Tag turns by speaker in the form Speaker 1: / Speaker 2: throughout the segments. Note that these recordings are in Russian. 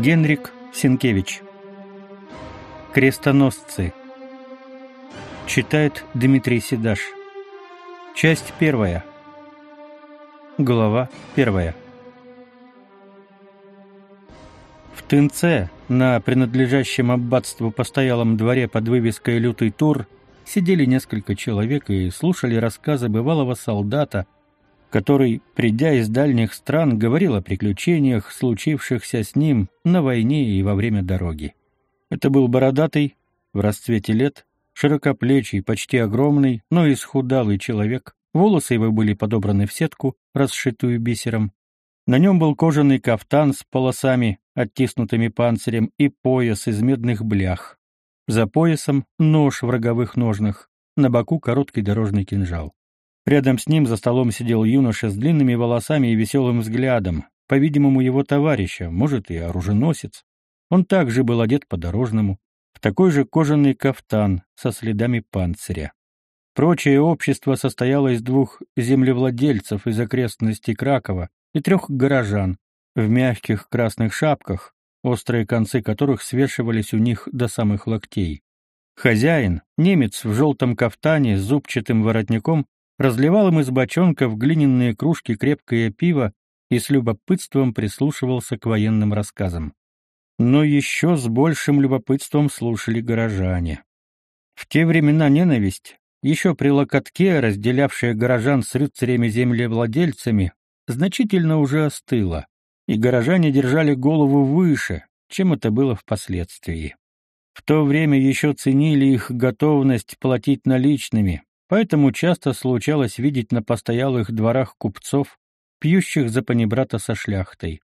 Speaker 1: Генрик Сенкевич. Крестоносцы. Читает Дмитрий Седаш. Часть первая. Глава первая. В Тынце, на принадлежащем аббатству постоялом дворе под вывеской «Лютый тур», сидели несколько человек и слушали рассказы бывалого солдата, который, придя из дальних стран, говорил о приключениях, случившихся с ним на войне и во время дороги. Это был бородатый, в расцвете лет, широкоплечий, почти огромный, но исхудалый человек. Волосы его были подобраны в сетку, расшитую бисером. На нем был кожаный кафтан с полосами, оттиснутыми панцирем, и пояс из медных блях. За поясом нож в роговых ножнах, на боку короткий дорожный кинжал. Рядом с ним за столом сидел юноша с длинными волосами и веселым взглядом, по-видимому, его товарища, может, и оруженосец. Он также был одет по-дорожному, в такой же кожаный кафтан со следами панциря. Прочее общество состояло из двух землевладельцев из окрестностей Кракова и трех горожан в мягких красных шапках, острые концы которых свешивались у них до самых локтей. Хозяин, немец в желтом кафтане с зубчатым воротником, разливал им из бочонка в глиняные кружки крепкое пиво и с любопытством прислушивался к военным рассказам. Но еще с большим любопытством слушали горожане. В те времена ненависть, еще при локотке, разделявшая горожан с рыцарями-землевладельцами, значительно уже остыла, и горожане держали голову выше, чем это было впоследствии. В то время еще ценили их готовность платить наличными, Поэтому часто случалось видеть на постоялых дворах купцов, пьющих за панибрата со шляхтой.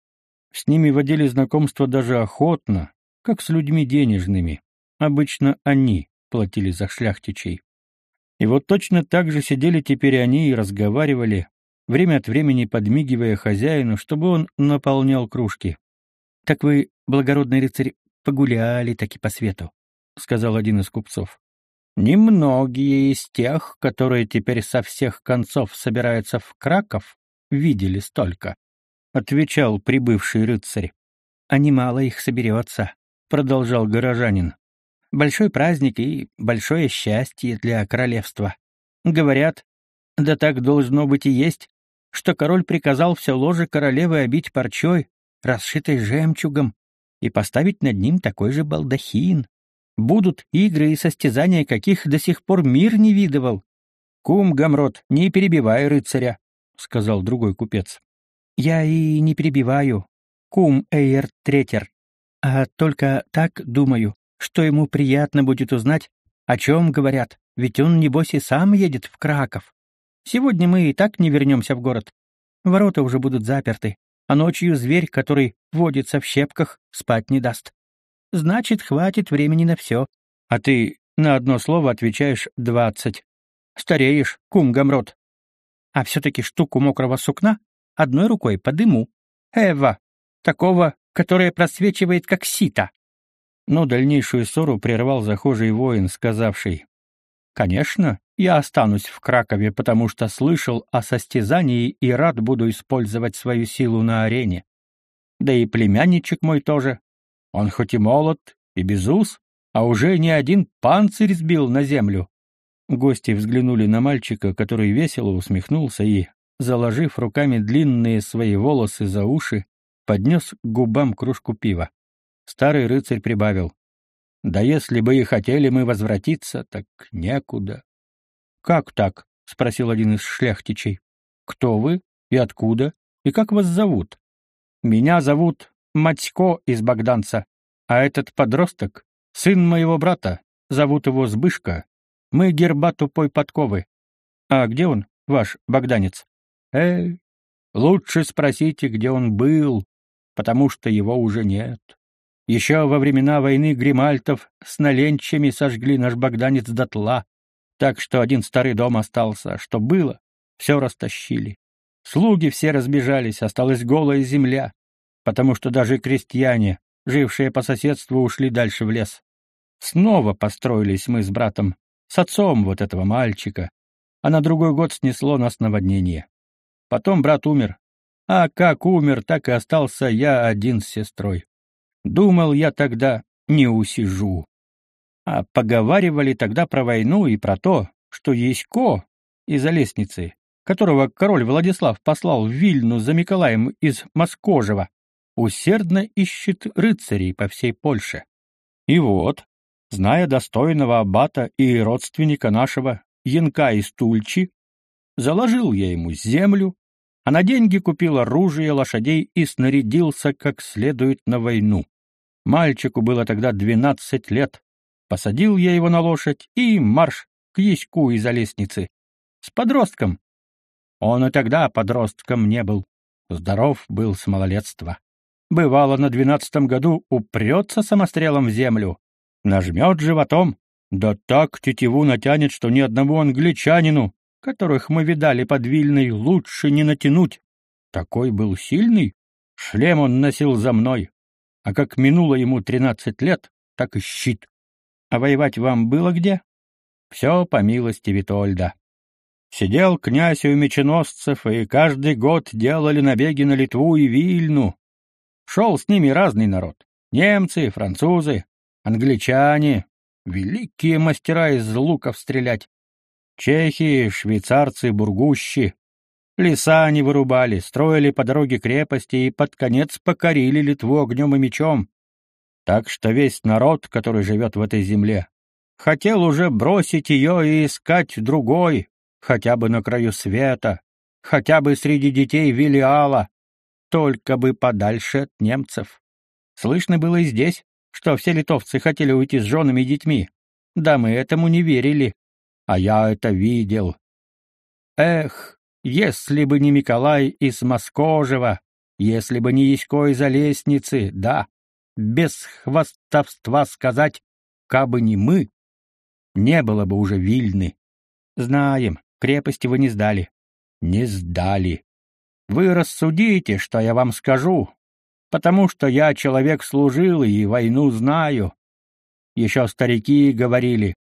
Speaker 1: С ними водили знакомство даже охотно, как с людьми денежными. Обычно они платили за шляхтичей. И вот точно так же сидели теперь они и разговаривали, время от времени подмигивая хозяину, чтобы он наполнял кружки. — Так вы, благородный рыцарь, погуляли таки по свету, — сказал один из купцов. Немногие из тех, которые теперь со всех концов собираются в Краков, видели столько, — отвечал прибывший рыцарь. — А немало их соберется, — продолжал горожанин. — Большой праздник и большое счастье для королевства. Говорят, да так должно быть и есть, что король приказал все ложе королевы обить парчой, расшитой жемчугом, и поставить над ним такой же балдахин, Будут игры и состязания, каких до сих пор мир не видывал. Кум Гамрот, не перебивай рыцаря, сказал другой купец. Я и не перебиваю, кум Эйер Третер, а только так думаю, что ему приятно будет узнать, о чем говорят, ведь он, небось, и сам едет в Краков. Сегодня мы и так не вернемся в город. Ворота уже будут заперты, а ночью зверь, который водится в щепках, спать не даст. Значит, хватит времени на все. А ты на одно слово отвечаешь двадцать. Стареешь, кум Гамрот. А все-таки штуку мокрого сукна одной рукой подыму. Эва, такого, которое просвечивает, как сито. Но дальнейшую ссору прервал захожий воин, сказавший, «Конечно, я останусь в Кракове, потому что слышал о состязании и рад буду использовать свою силу на арене. Да и племянничек мой тоже, он хоть и молод, и без ус, а уже не один панцирь сбил на землю. Гости взглянули на мальчика, который весело усмехнулся и, заложив руками длинные свои волосы за уши, поднес к губам кружку пива. Старый рыцарь прибавил. «Да если бы и хотели мы возвратиться, так некуда». «Как так?» — спросил один из шляхтичей. «Кто вы и откуда, и как вас зовут?» «Меня зовут Матько из Богданца, а этот подросток — сын моего брата, зовут его Збышка. Мы герба тупой подковы. А где он, ваш богданец? Эй, лучше спросите, где он был, потому что его уже нет. Еще во времена войны гримальтов с наленчами сожгли наш богданец дотла, так что один старый дом остался, что было, все растащили. Слуги все разбежались, осталась голая земля потому что даже крестьяне, жившие по соседству, ушли дальше в лес. Снова построились мы с братом, с отцом вот этого мальчика, а на другой год снесло нас наводнение. Потом брат умер, а как умер, так и остался я один с сестрой. Думал я тогда, не усижу. А поговаривали тогда про войну и про то, что Есько из-за лестницы, которого король Владислав послал в Вильну за Миколаем из Москожева, усердно ищет рыцарей по всей Польше. И вот, зная достойного аббата и родственника нашего, Янка из Тульчи, заложил я ему землю, а на деньги купил оружие, лошадей и снарядился как следует на войну. Мальчику было тогда двенадцать лет. Посадил я его на лошадь и марш к яську из-за лестницы. С подростком. Он и тогда подростком не был. Здоров был с малолетства. Бывало, на двенадцатом году упрется самострелом в землю, нажмет животом, да так тетиву натянет, что ни одного англичанину, которых мы видали под Вильной, лучше не натянуть. Такой был сильный. Шлем он носил за мной. А как минуло ему тринадцать лет, так и щит. А воевать вам было где? Все по милости Витольда. Сидел князь у меченосцев, и каждый год делали набеги на Литву и Вильну. Шел с ними разный народ. Немцы, французы, англичане, великие мастера из луков стрелять. Чехи, швейцарцы, бургущи. Леса они вырубали, строили по дороге крепости и под конец покорили Литву огнем и мечом. Так что весь народ, который живет в этой земле, хотел уже бросить ее и искать другой, хотя бы на краю света, хотя бы среди детей Вилиала, только бы подальше от немцев. Слышно было и здесь, что все литовцы хотели уйти с женами и детьми. Да мы этому не верили. А я это видел. Эх, если бы не Николай из Москожева, если бы не Ясько из лестницы, да, без хвастовства сказать, кабы не мы, не было бы уже Вильны. Знаем, крепости вы не сдали. Не сдали. Вы рассудите, что я вам скажу, потому что я человек служил и войну знаю. Еще старики говорили,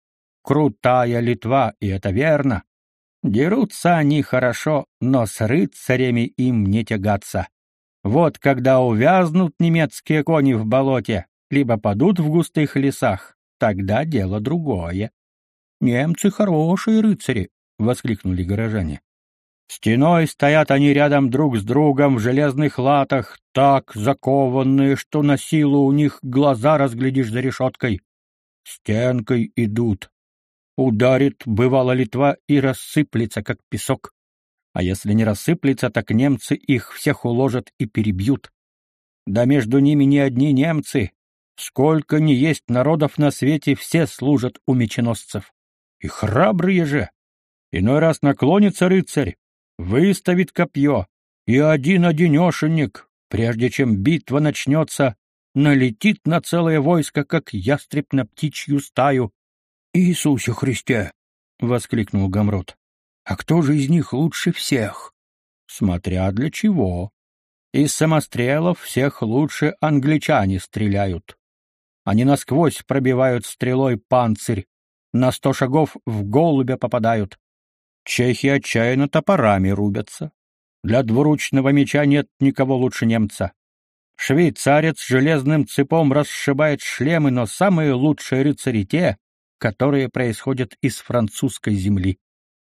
Speaker 1: крутая Литва, и это верно. Дерутся они хорошо, но с рыцарями им не тягаться. Вот когда увязнут немецкие кони в болоте, либо падут в густых лесах, тогда дело другое. Немцы хорошие рыцари, воскликнули горожане. Стеной стоят они рядом друг с другом в железных латах, так закованные, что на силу у них глаза разглядишь за решеткой. Стенкой идут. Ударит, бывало, Литва и рассыплется, как песок. А если не рассыплется, так немцы их всех уложат и перебьют. Да между ними не одни немцы. Сколько ни есть народов на свете, все служат у меченосцев. И храбрые же. Иной раз наклонится рыцарь, выставит копье, и один-одинешенек, прежде чем битва начнется, налетит на целое войско, как ястреб на птичью стаю. «Иисусе Христе!» — воскликнул Гамрот. «А кто же из них лучше всех?» «Смотря для чего. Из самострелов всех лучше англичане стреляют. Они насквозь пробивают стрелой панцирь, на сто шагов в голубя попадают. Чехи отчаянно топорами рубятся. Для двуручного меча нет никого лучше немца. Швейцарец железным цепом расшибает шлемы, но самые лучшие рыцари те, которые происходят из французской земли.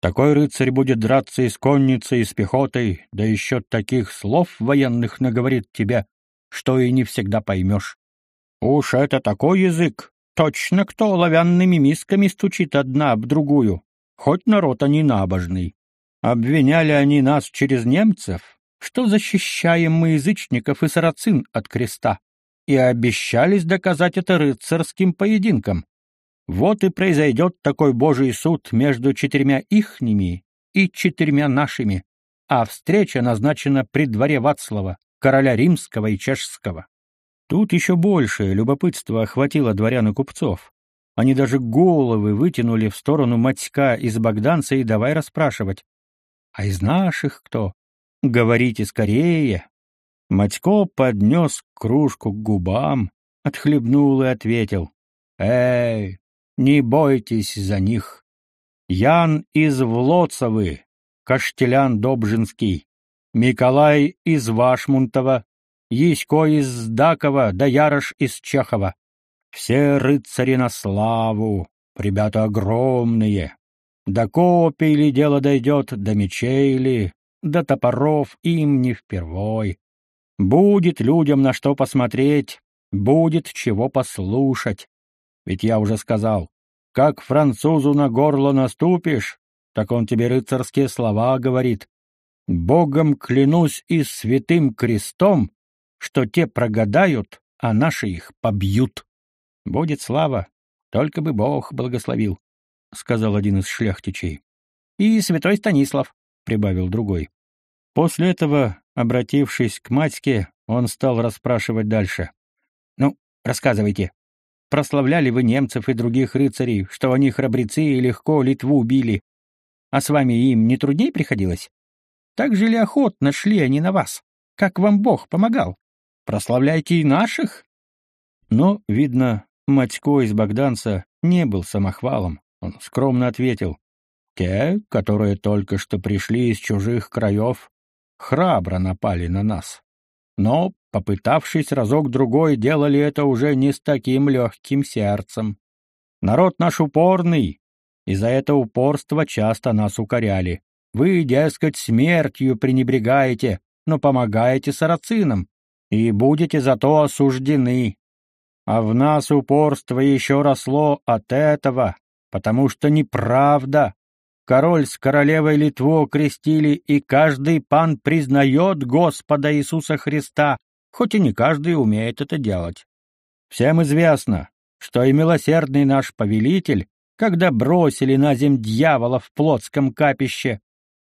Speaker 1: Такой рыцарь будет драться и с конницей, и с пехотой, да еще таких слов военных наговорит тебе, что и не всегда поймешь. Уж это такой язык, точно кто оловянными мисками стучит одна об другую хоть народ они набожный. Обвиняли они нас через немцев, что защищаем мы язычников и сарацин от креста, и обещались доказать это рыцарским поединком. Вот и произойдет такой божий суд между четырьмя ихними и четырьмя нашими, а встреча назначена при дворе Вацлава, короля римского и чешского. Тут еще большее любопытство охватило дворян и купцов. Они даже головы вытянули в сторону Матька из Богданца и давай расспрашивать. «А из наших кто? Говорите скорее!» Матько поднес кружку к губам, отхлебнул и ответил. «Эй, не бойтесь за них! Ян из Влоцовы, Каштелян Добжинский, Миколай из Вашмунтова, Ясько из Дакова да Ярош из Чехова. Все рыцари на славу, ребята огромные. До копий ли дело дойдет, до мечей ли, до топоров им не впервой. Будет людям на что посмотреть, будет чего послушать. Ведь я уже сказал, как французу на горло наступишь, так он тебе рыцарские слова говорит. Богом клянусь и святым крестом, что те прогадают, а наши их побьют. Будет слава, только бы Бог благословил, — сказал один из шляхтичей. — И святой Станислав, — прибавил другой. После этого, обратившись к матьке, он стал расспрашивать дальше. — Ну, рассказывайте. Прославляли вы немцев и других рыцарей, что они храбрецы и легко Литву убили. А с вами им не трудней приходилось? Так же ли охотно шли они на вас? Как вам Бог помогал? Прославляйте и наших. Но, видно, Матько из Богданца не был самохвалом. Он скромно ответил. Те, которые только что пришли из чужих краев, храбро напали на нас. Но, попытавшись разок-другой, делали это уже не с таким легким сердцем. Народ наш упорный, и за это упорство часто нас укоряли. Вы, дескать, смертью пренебрегаете, но помогаете сарацинам, и будете зато осуждены. А в нас упорство еще росло от этого, потому что неправда. Король с королевой Литву крестили, и каждый пан признает Господа Иисуса Христа, хоть и не каждый умеет это делать. Всем известно, что и милосердный наш повелитель, когда бросили на земь дьявола в плотском капище,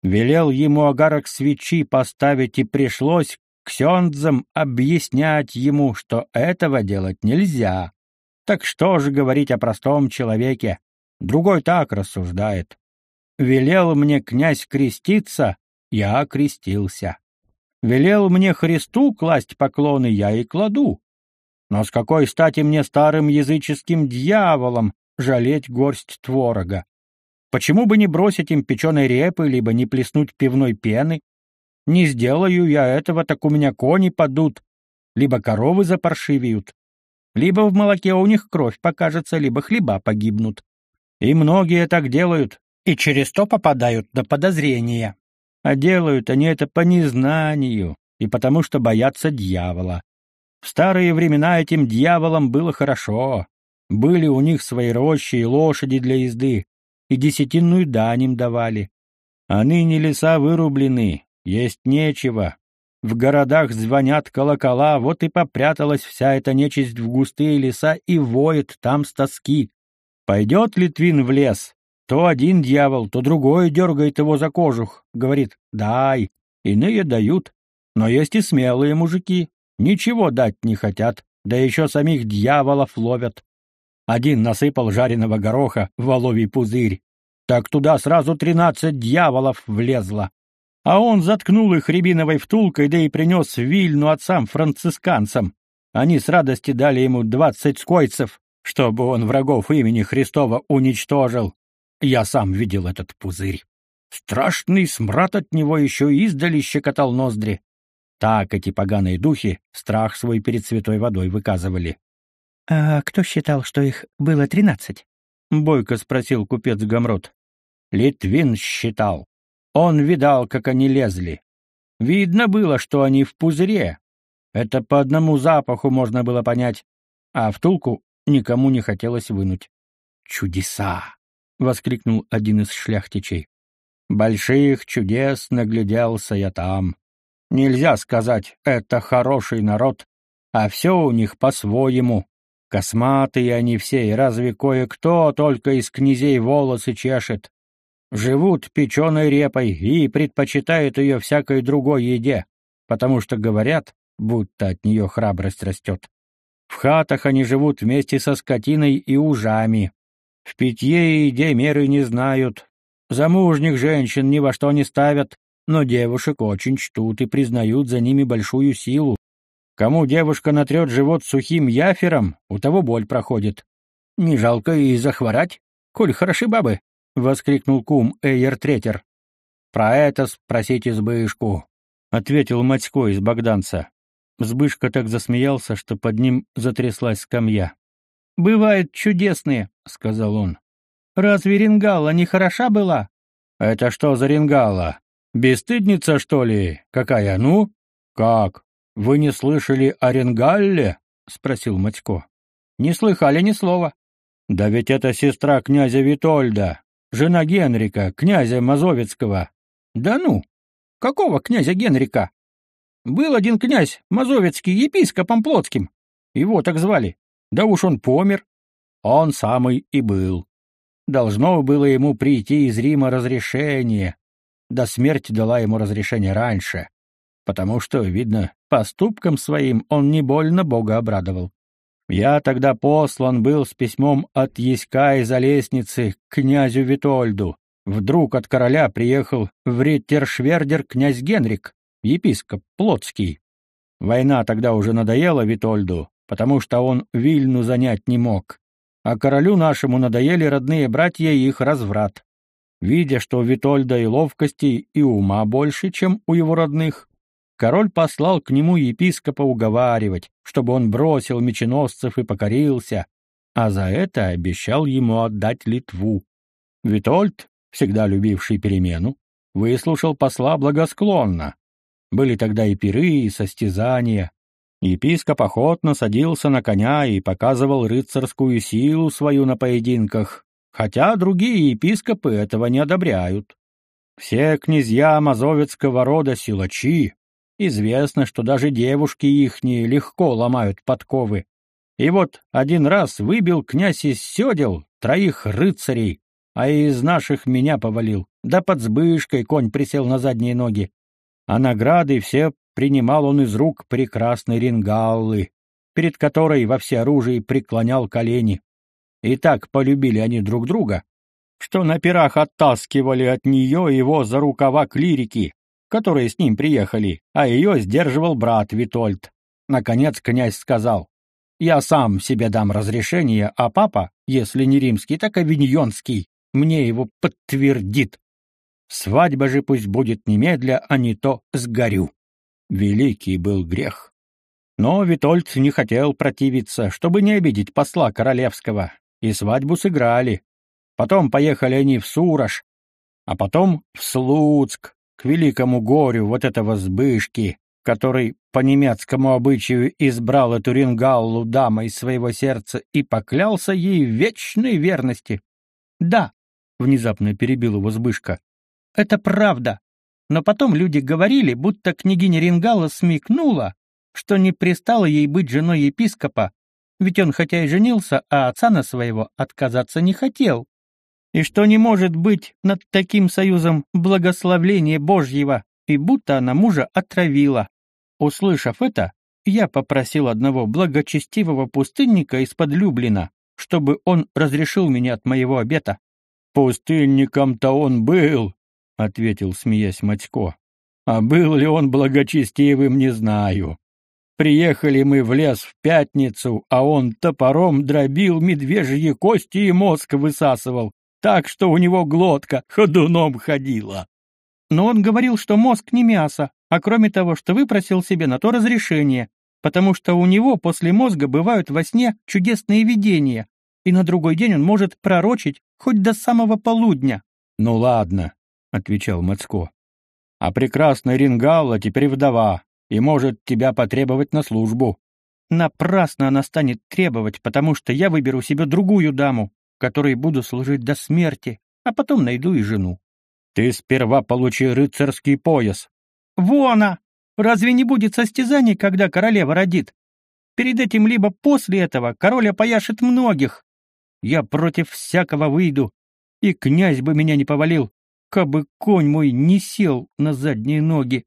Speaker 1: велел ему огарок свечи поставить, и пришлось Ксендзам объяснять ему, что этого делать нельзя. Так что же говорить о простом человеке? Другой так рассуждает. Велел мне князь креститься, я крестился. Велел мне Христу класть поклоны, я и кладу. Но с какой стати мне старым языческим дьяволом жалеть горсть творога? Почему бы не бросить им печеной репы, либо не плеснуть пивной пены? Не сделаю я этого, так у меня кони падут, либо коровы запаршивеют, либо в молоке у них кровь покажется, либо хлеба погибнут. И многие так делают, и через то попадают на подозрения. А делают они это по незнанию и потому что боятся дьявола. В старые времена этим дьяволам было хорошо. Были у них свои рощи и лошади для езды, и десятинную дань им давали. А ныне леса вырублены, есть нечего. В городах звонят колокола, вот и попряталась вся эта нечисть в густые леса и воет там с тоски. Пойдет Литвин в лес, то один дьявол, то другой дергает его за кожух, говорит «дай», иные дают. Но есть и смелые мужики, ничего дать не хотят, да еще самих дьяволов ловят. Один насыпал жареного гороха в воловий пузырь, так туда сразу тринадцать дьяволов влезло. А он заткнул их рябиновой втулкой, да и принес Вильну отцам-францисканцам. Они с радости дали ему двадцать скойцев, чтобы он врагов имени Христова уничтожил. Я сам видел этот пузырь. Страшный смрад от него еще издали щекотал ноздри. Так эти поганые духи страх свой перед святой водой выказывали. — А кто считал, что их было тринадцать? — бойко спросил купец Гамрот. — Литвин считал. Он видал, как они лезли. Видно было, что они в пузыре. Это по одному запаху можно было понять, а втулку никому не хотелось вынуть. «Чудеса!» — воскликнул один из шляхтичей. «Больших чудес нагляделся я там. Нельзя сказать, это хороший народ, а все у них по-своему. Косматые они все, и разве кое-кто только из князей волосы чешет? Живут печеной репой и предпочитают ее всякой другой еде, потому что говорят, будто от нее храбрость растет. В хатах они живут вместе со скотиной и ужами. В питье и еде меры не знают. Замужних женщин ни во что не ставят, но девушек очень чтут и признают за ними большую силу. Кому девушка натрет живот сухим яфером, у того боль проходит. Не жалко и захворать, коль хороши бабы. — воскликнул кум Эйер Третер. «Про это спросите Збышку», — ответил Матько из Богданца. Збышка так засмеялся, что под ним затряслась скамья. «Бывают чудесные», — сказал он. «Разве Рингала не хороша была?» «Это что за Рингала? Бесстыдница, что ли? Какая, ну? Как? Вы не слышали о Рингалле?» — спросил Матько. «Не слыхали ни слова». «Да ведь это сестра князя Витольда, жена Генрика, князя Мазовецкого». «Да ну! Какого князя Генрика?» «Был один князь, Мазовецкий, епископом Плотским. Его так звали. Да уж он помер. Он самый и был. Должно было ему прийти из Рима разрешение. Да смерть дала ему разрешение раньше, потому что, видно, поступком своим он не больно Бога обрадовал. Я тогда послан был с письмом от Яська из-за лестницы к князю Витольду. Вдруг от короля приехал в Реттершвердер князь Генрик, епископ Плотский. Война тогда уже надоела Витольду, потому что он Вильну занять не мог. А королю нашему надоели родные братья и их разврат. Видя, что у Витольда и ловкости, и ума больше, чем у его родных, король послал к нему епископа уговаривать, чтобы он бросил меченосцев и покорился, а за это обещал ему отдать Литву. Витольд, всегда любивший перемену, выслушал посла благосклонно. Были тогда и пиры, и состязания. Епископ охотно садился на коня и показывал рыцарскую силу свою на поединках, хотя другие епископы этого не одобряют. Все князья мазовецкого рода силачи, Известно, что даже девушки ихние легко ломают подковы. И вот один раз выбил князь из седел троих рыцарей, а из наших меня повалил. Да под сбышкой конь присел на задние ноги. А награды все принимал он из рук прекрасной рингаллы, перед которой во всеоружии преклонял колени. И так полюбили они друг друга, что на пирах оттаскивали от нее его за рукава клирики, которые с ним приехали, а ее сдерживал брат Витольд. Наконец князь сказал, «Я сам себе дам разрешение, а папа, если не римский, так авиньонский, мне его подтвердит. Свадьба же пусть будет немедля, а не то сгорю». Великий был грех. Но Витольд не хотел противиться, чтобы не обидеть посла королевского, и свадьбу сыграли. Потом поехали они в Сурож, а потом в Слуцк, к великому горю вот этого Збышки, который по немецкому обычаю избрал эту рингаллу дамой своего сердца и поклялся ей в вечной верности. «Да», — внезапно перебил его Збышка, — «это правда. Но потом люди говорили, будто княгиня Рингала смекнула, что не пристало ей быть женой епископа, ведь он хотя и женился, а отца на своего отказаться не хотел и что не может быть над таким союзом благословления Божьего, и будто она мужа отравила. Услышав это, я попросил одного благочестивого пустынника из-под Люблина, чтобы он разрешил меня от моего обета. «Пустынником-то он был», — ответил, смеясь Матько. «А был ли он благочестивым, не знаю. Приехали мы в лес в пятницу, а он топором дробил медвежьи кости и мозг высасывал, так что у него глотка ходуном ходила. Но он говорил, что мозг не мясо, а кроме того, что выпросил себе на то разрешение, потому что у него после мозга бывают во сне чудесные видения, и на другой день он может пророчить хоть до самого полудня. — Ну ладно, — отвечал Мацко. — А прекрасная Рингалла теперь вдова и может тебя потребовать на службу. Напрасно она станет требовать, потому что я выберу себе другую даму, которой буду служить до смерти, а потом найду и жену. Ты сперва получи рыцарский пояс. Вона! Разве не будет состязаний, когда королева родит? Перед этим либо после этого король опояшет многих. Я против всякого выйду, и князь бы меня не повалил, кабы конь мой не сел на задние ноги.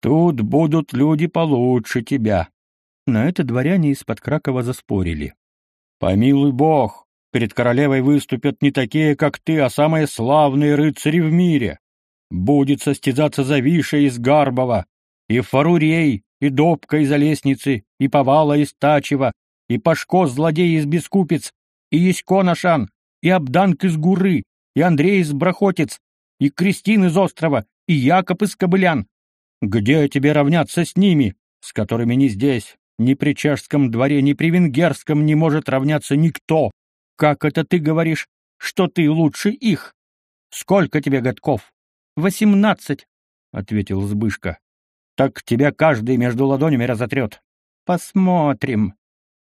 Speaker 1: Тут будут люди получше тебя. На это дворяне из-под Кракова заспорили. Помилуй бог, Перед королевой выступят не такие, как ты, а самые славные рыцари в мире. Будет состязаться Завиша из Гарбова, и Фарурей, и Добка из Олесницы, и Повала из Тачева, и Пашко злодей из Бескупец, и Ясько Нашан, и Абданк из Гуры, и Андрей из Брахотец, и Кристин из Острова, и Якоб из Кобылян. Где тебе равняться с ними, с которыми ни здесь, ни при чешском дворе, ни при венгерском не может равняться никто. Как это ты говоришь, что ты лучше их? Сколько тебе годков? Восемнадцать, — ответил Збышка. Так тебя каждый между ладонями разотрет. Посмотрим.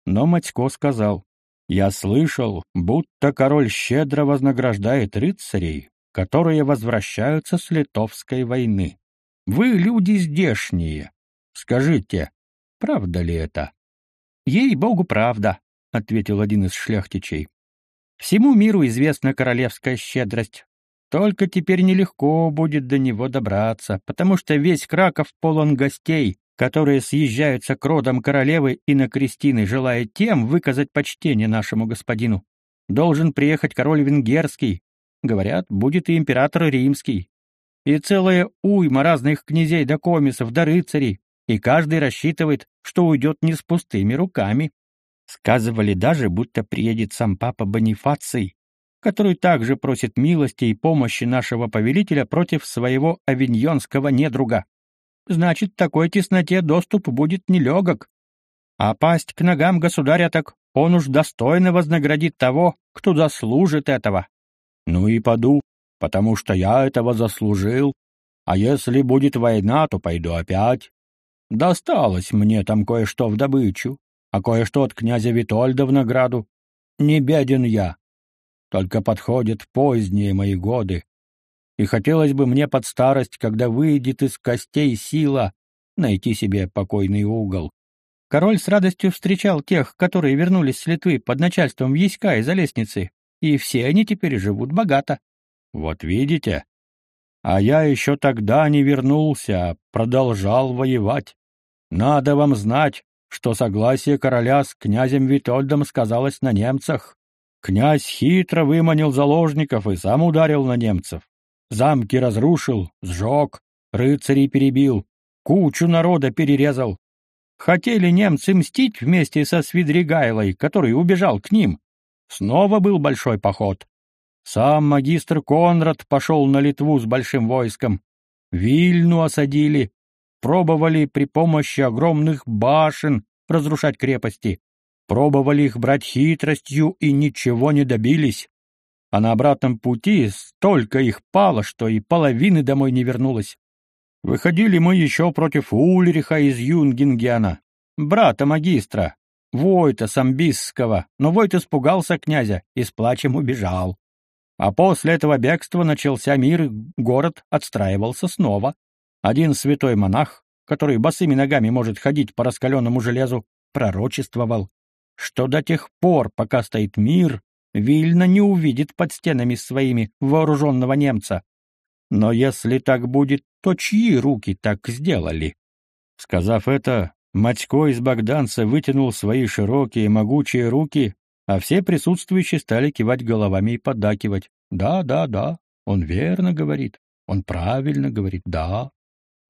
Speaker 1: Но Матько сказал. Я слышал, будто король щедро вознаграждает рыцарей, которые возвращаются с Литовской войны. Вы люди здешние. Скажите, правда ли это? Ей-богу, правда, — ответил один из шляхтичей. Всему миру известна королевская щедрость. Только теперь нелегко будет до него добраться, потому что весь Краков полон гостей, которые съезжаются к родам королевы и на крестины, желая тем выказать почтение нашему господину. Должен приехать король венгерский, говорят, будет и император римский, и целая уйма разных князей да комисов да рыцарей, и каждый рассчитывает, что уйдет не с пустыми руками. Сказывали даже, будто приедет сам папа Бонифаций, который также просит милости и помощи нашего повелителя против своего авиньонского недруга. Значит, такой тесноте доступ будет нелегок. А пасть к ногам государя так он уж достойно вознаградит того, кто заслужит этого. Ну и поду, потому что я этого заслужил. А если будет война, то пойду опять. Досталось мне там кое-что в добычу, а кое-что от князя Витольда в награду. Не беден я. Только подходят поздние мои годы, и хотелось бы мне под старость, когда выйдет из костей сила, найти себе покойный угол. Король с радостью встречал тех, которые вернулись с Литвы под начальством Яська из-за лестницы, и все они теперь живут богато. Вот видите? А я еще тогда не вернулся, а продолжал воевать. Надо вам знать, что согласие короля с князем Витольдом сказалось на немцах. Князь хитро выманил заложников и сам ударил на немцев. Замки разрушил, сжег, рыцарей перебил, кучу народа перерезал. Хотели немцы мстить вместе со Свидригайлой, который убежал к ним. Снова был большой поход. Сам магистр Конрад пошел на Литву с большим войском. Вильну осадили, пробовали при помощи огромных башен разрушать крепости, пробовали их брать хитростью и ничего не добились а на обратном пути столько их пало, что и половины домой не вернулось. Выходили мы еще против Ульриха из Юнгингена, брата магистра, Войта Самбисского, но Войт испугался князя и с плачем убежал. А после этого бегства начался мир, и город отстраивался снова. Один святой монах, который босыми ногами может ходить по раскаленному железу, пророчествовал, что до тех пор, пока стоит мир, Вильна не увидит под стенами своими вооруженного немца. Но если так будет, то чьи руки так сделали? Сказав это, Матько из Богданца вытянул свои широкие могучие руки, а все присутствующие стали кивать головами и поддакивать. «Да, да, да, он верно говорит, он правильно говорит, да».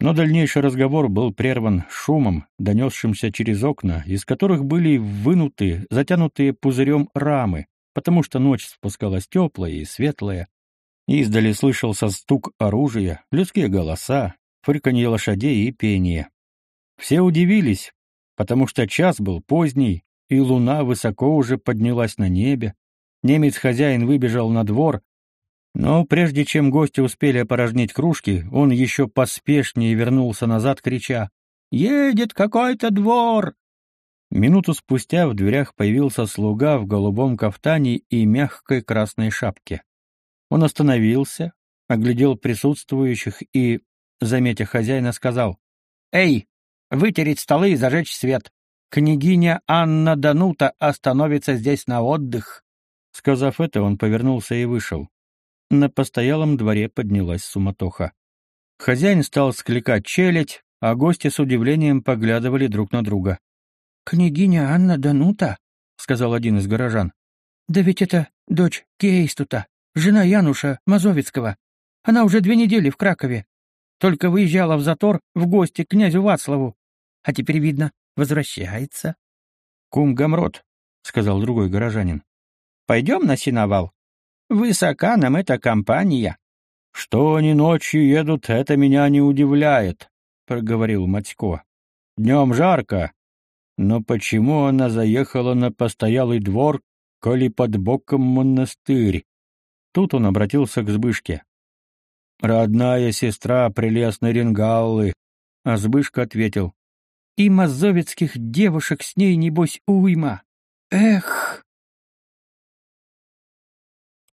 Speaker 1: Но дальнейший разговор был прерван шумом, донесшимся через окна, из которых были вынуты, затянутые пузырем рамы, потому что ночь спускалась теплая и светлая. Издали слышался стук оружия, людские голоса, фырканье лошадей и пение. Все удивились, потому что час был поздний, и луна высоко уже поднялась на небе. Немец-хозяин выбежал на двор, но прежде чем гости успели опорожнить кружки, он еще поспешнее вернулся назад, крича «Едет какой-то двор! Минуту спустя в дверях появился слуга в голубом кафтане и мягкой красной шапке. Он остановился, оглядел присутствующих и, заметив хозяина, сказал «Эй, вытереть столы и зажечь свет. Княгиня Анна Данута остановится здесь на отдых». Сказав это, он повернулся и вышел. На постоялом дворе поднялась суматоха. Хозяин стал скликать челядь, а гости с удивлением поглядывали друг на друга. «Княгиня Анна Данута?» — сказал один из горожан. «Да ведь это дочь Кейстута, жена Януша Мазовицкого. Она уже две недели в Кракове. Только выезжала в Затор в гости к князю Вацлаву. А теперь, видно, возвращается». «Кум Гамрот», — сказал другой горожанин. «Пойдем на синовал. Высока нам эта компания». «Что они ночью едут, это меня не удивляет», — проговорил Матько. Днем жарко, но почему она заехала на постоялый двор, коли под боком монастырь? Тут он обратился к Збышке. «Родная сестра прелестной Ренгаллы», а Збышка ответил. «И мазовецких девушек с ней, небось, уйма. Эх!»